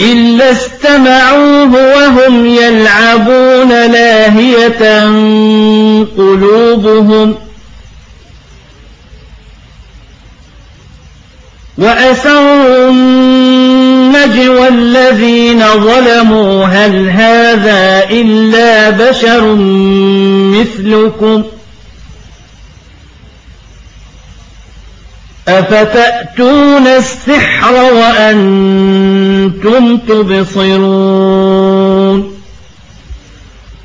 إلا استمعوه وهم يلعبون لاهية قلوبهم. وأسروا النجوى الذين ظلموا هل هذا إلا بشر مثلكم ۖ؟ أفتأتون السحر وأنتم تبصرون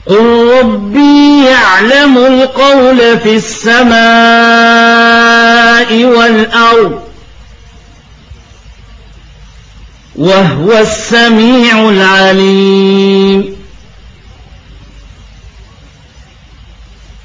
قل ربي يعلم القول في السماء والأرض وهو السميع العليم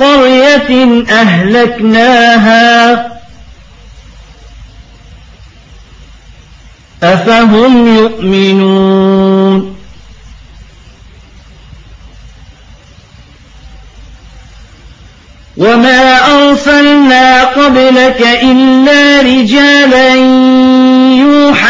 قرية أهلكناها. أفهم يؤمنون؟ وما أرسلنا قبلك إلا رجالا يوحى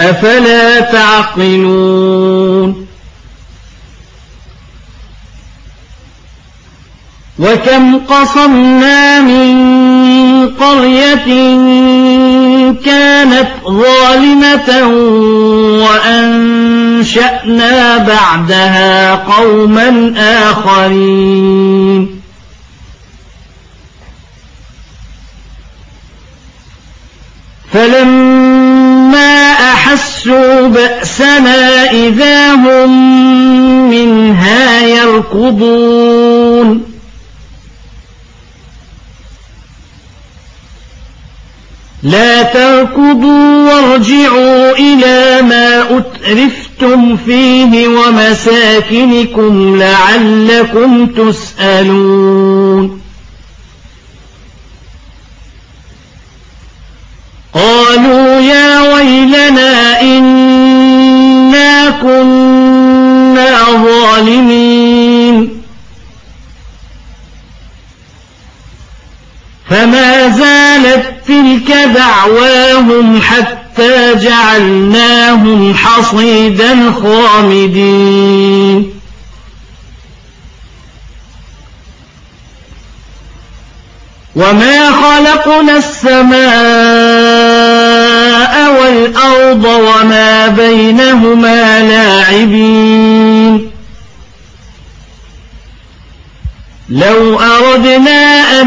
أفلا تعقلون؟ وكم قصمنا من قرية كانت ظالمة وأنشأنا بعدها قوما آخرين. فلما أحسوا بأسنا إذا هم منها يركضون لا تركضوا وارجعوا إلى ما أترفتم فيه ومساكنكم لعلكم تسألون قالوا يا ويلنا تلك دعواهم حتى جعلناهم حصيدا خامدين. وما خلقنا السماء والأرض وما بينهما لاعبين. لو أردنا أن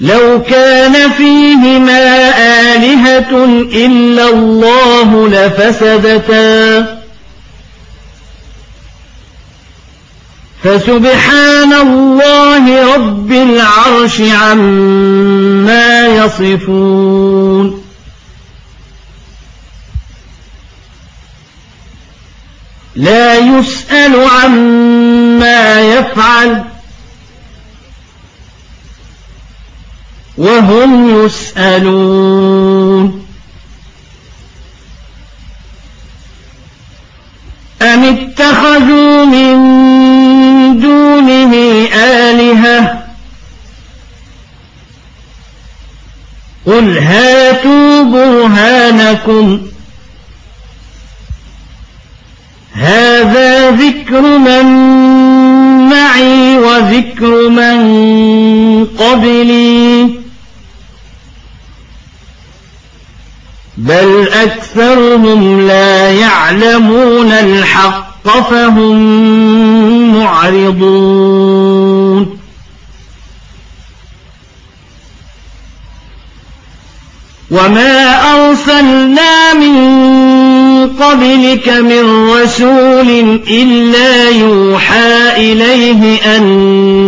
لو كان فيهما آلهة إلا الله لفسدتا. فسبحان الله رب العرش عما يصفون. لا يسأل عما يفعل. وهم يسألون. أم اتخذوا من دونه آلهة؟ قل هاتوا برهانكم. هذا ذكر من معي وذكر من قبلي. أكثرهم لا يعلمون الحق فهم معرضون. وما أرسلنا من قبلك من رسول إلا يوحى إليه أنه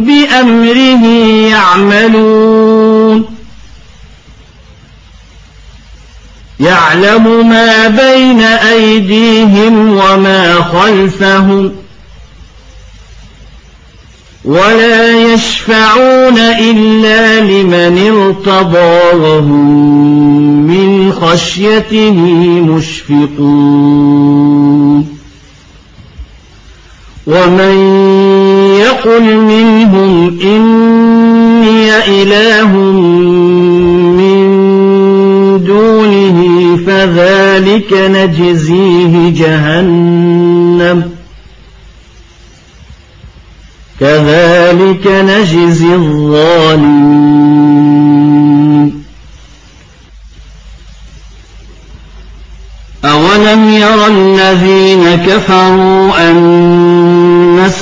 بأمره يعملون. يعلم ما بين أيديهم وما خلفهم ولا يشفعون إلا لمن ارتضى وهم من خشيته مشفقون. ومن يقل منهم إني إله من دونه فذلك نجزيه جهنم كذلك نجزي الظالمين أولم ير الذين كفروا أن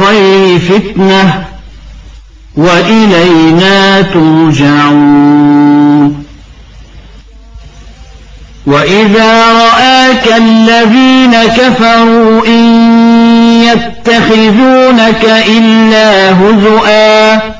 والخير فتنة وإلينا ترجعون. وإذا رآك الذين كفروا إن يتخذونك إلا هزؤا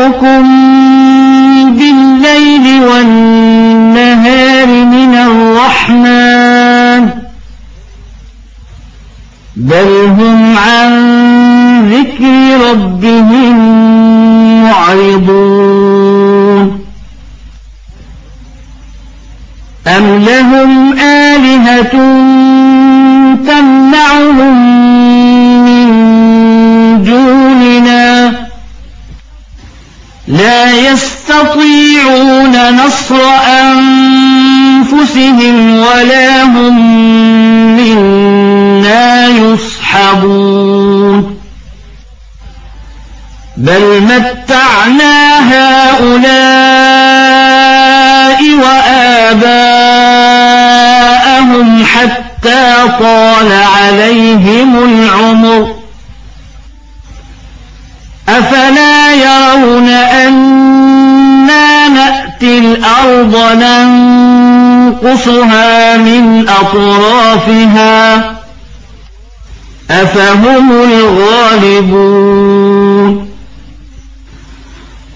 يكلأكم بالليل والنهار من الرحمن بل هم عن أفهم الغالبون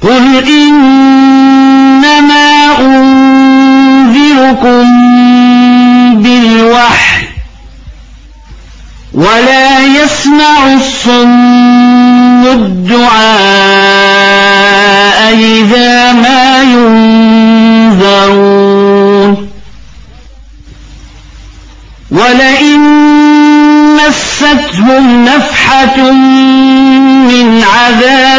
قل إنما أنذركم بالوحي ولا يسمع الصم الدعاء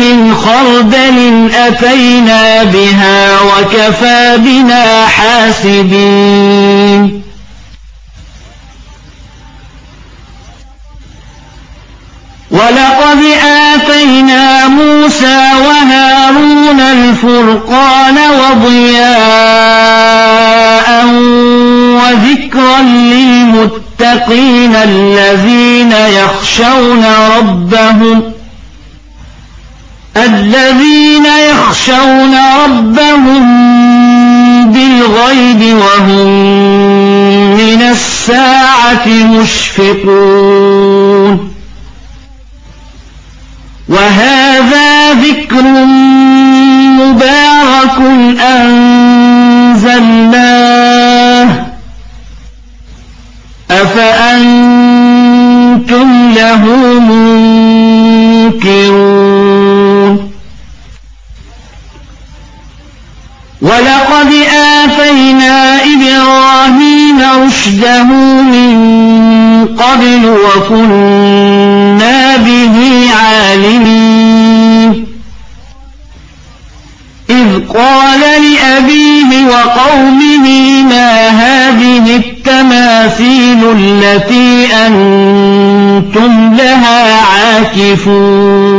من خردل أتينا بها وكفى بنا حاسبين. ولقد آتينا موسى وهارون الفرقان وضياء وذكرا للمتقين. الذين يخشون ربهم الذين يخشون ربهم بالغيب وهم من الساعة مشفقون وهذا ذكر مبارك أنزلناه أفأنتم له منكرون ولقد آتينا إبراهيم رشده من قبل وكنا به عالمين إذ قال لأبيه وقومه ما هذه التماثيل التي أنتم لها عاكفون.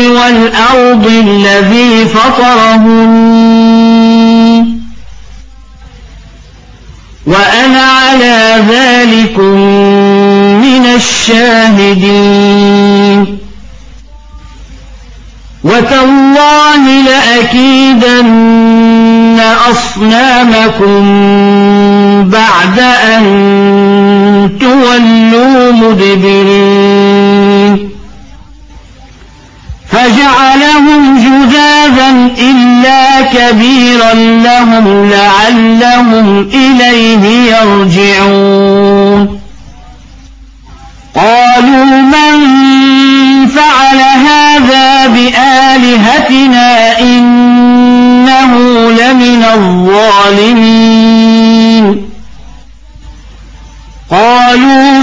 والأرض الذي فطرهن. وأنا على ذلك من الشاهدين. وتالله لأكيدن أصنامكم بعد أن تولوا مدبرين. فجعلهم جذاذا إلا كبيرا لهم لعلهم إليه يرجعون. قالوا من فعل هذا بآلهتنا إنه لمن الظالمين. قالوا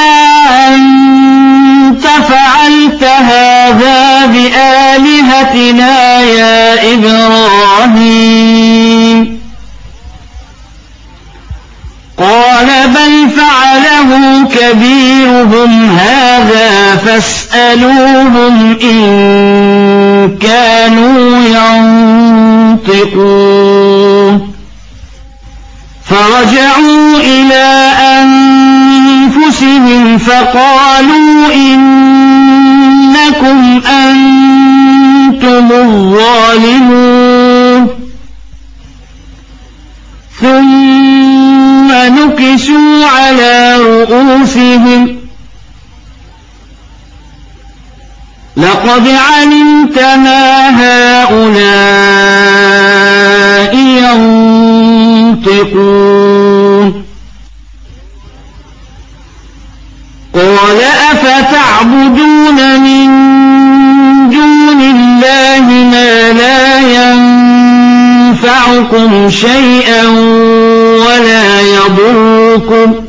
بآلهتنا يا إبراهيم قال بل فعله كبيرهم هذا فاسألوهم إن كانوا ينطقون فرجعوا إلى أنفسهم فقالوا إنكم أنتم الظالمون. ثم نكسوا على رؤوسهم. لقد علمت ما هؤلاء ينطقون. قال أفتعبدون شيئا ولا لكم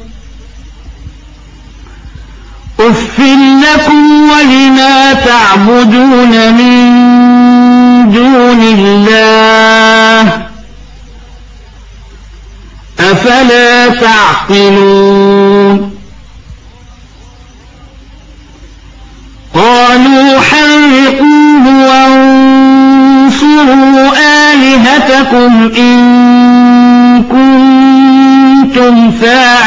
أف لكم ولما تعبدون من دون الله أفلا تعقلون. قالوا حرقوه وانصروا آلهتكم إن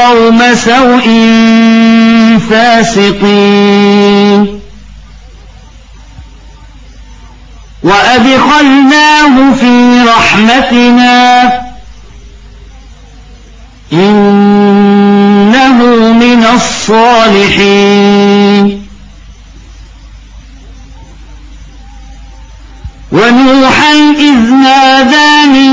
قوم سوء فاسقين. وأدخلناه في رحمتنا. إنه من الصالحين. ونوحا إذ نادى من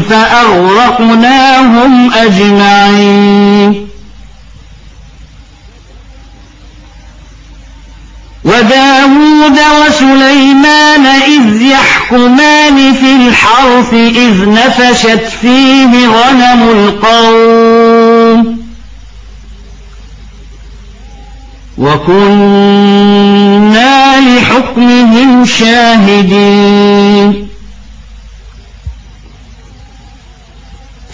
فأغرقناهم أجمعين. وداود وسليمان إذ يحكمان في الحرث إذ نفشت فيه غنم القوم. وكنا لحكمهم شاهدين.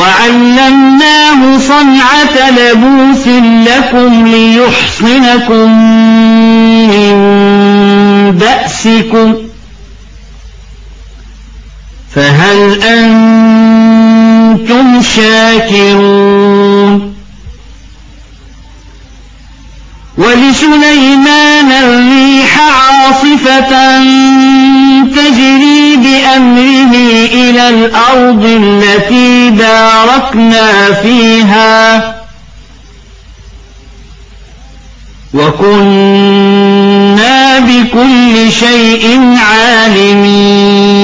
وعلمناه صنعة لبوس لكم ليحصنكم من بأسكم فهل أنتم شاكرون ولسليمان الريح عاصفة تجري بأمره الأرض التي باركنا فيها. وكنا بكل شيء عالمين.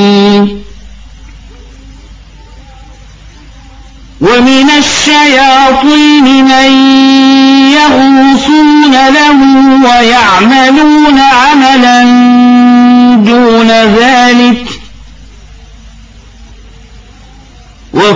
ومن الشياطين من يغوصون له ويعملون عملا دون ذلك.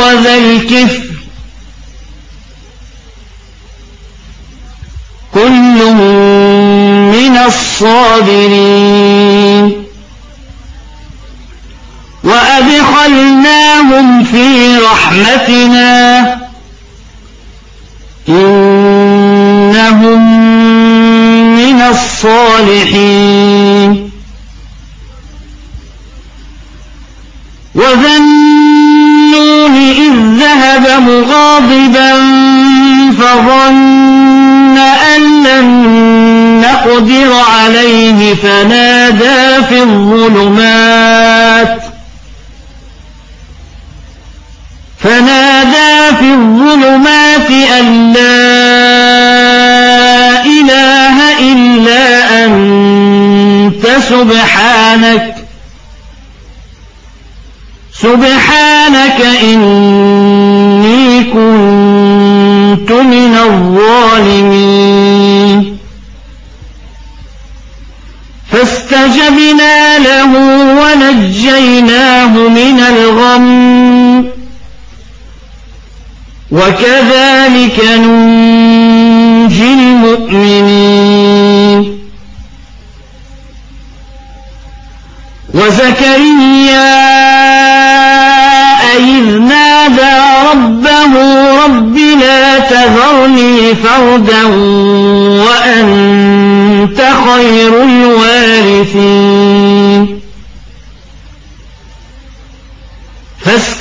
وذا الكفر. كل من الصابرين. وأدخلناهم في رحمتنا. إنهم من الصالحين. من الغم. وكذلك ننجي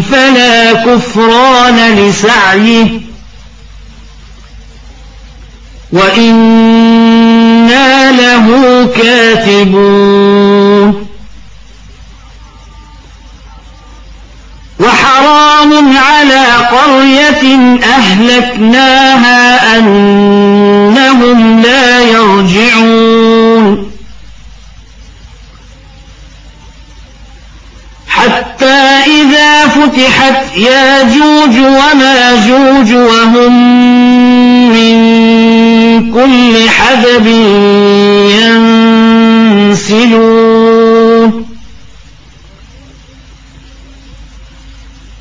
فلا كفران لسعيه. وإنا له كاتبون. وحرام على قرية أهلكناها أنهم لا يرجعون حتى إذا فتحت ياجوج وماجوج وهم من كل حدب ينسلون.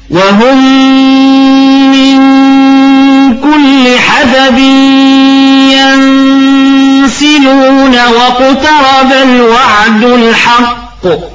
وهم من كل حدب ينسلون واقترب الوعد الحق.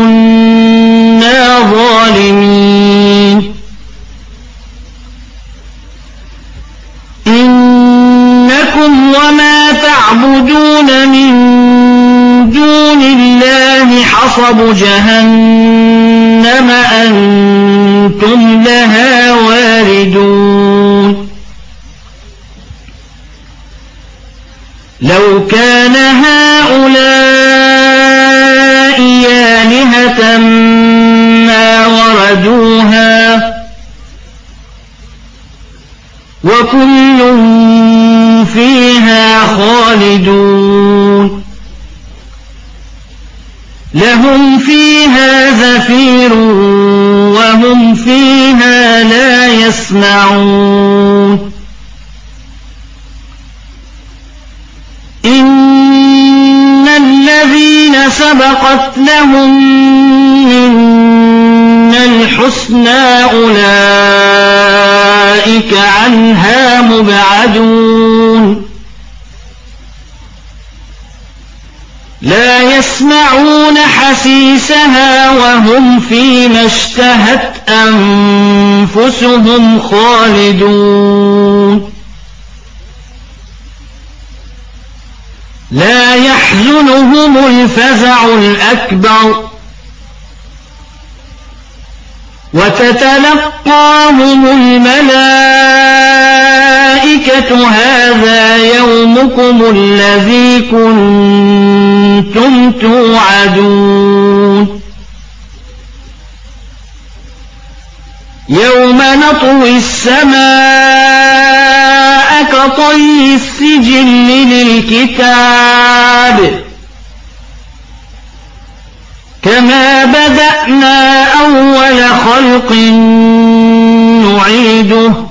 كان هؤلاء آلهة ما وردوها وكل فيها خالدون لهم فيها زفير مبعدون لا يسمعون حسيسها وهم فيما اشتهت أنفسهم خالدون. لا يحزنهم الفزع الأكبر. وتتلقاهم الملائكة هذا يومكم الذي كنتم توعدون. يوم نطوي السماء كطي السجل للكتاب. كما بدأنا أول خلق نعيده.